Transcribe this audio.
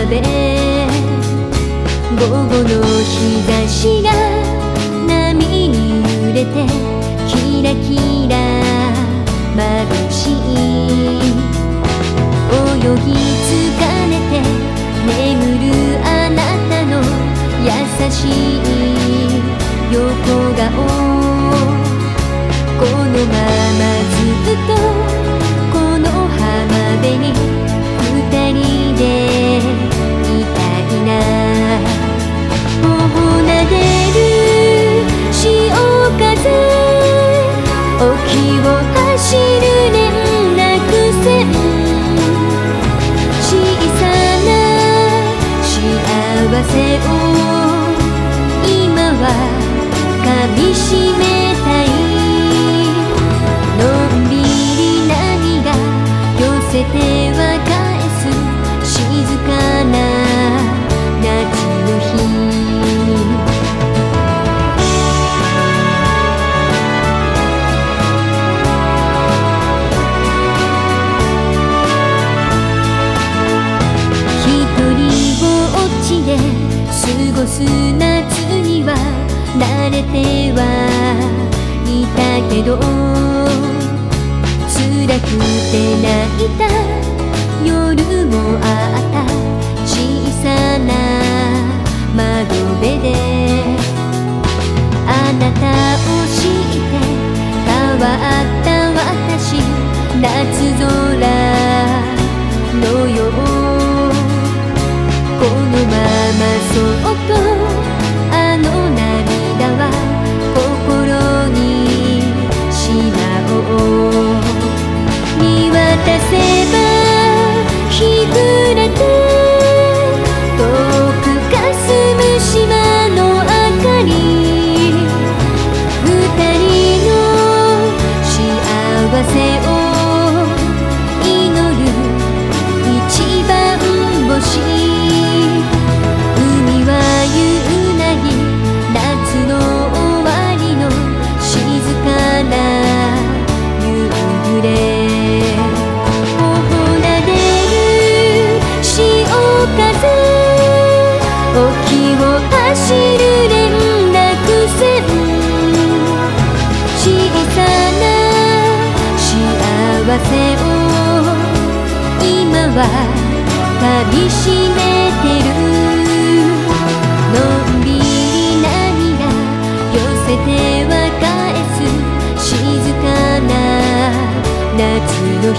午後の日差しが波に揺れてキラキラ眩しい。泳ぎ疲れて眠るあなたの優しい横顔。このままずっとこの浜辺に二人幸せを今は噛みしめたい。のんびり波が寄せて過ごす夏には慣れてはいたけど辛くて泣いた夜もあった小さな窓辺であなたを知って変わった私夏空のよう。この open. 走る連絡船小さな幸せを今は噛みしめてる。のんびり涙寄せては返す。静かな夏の日。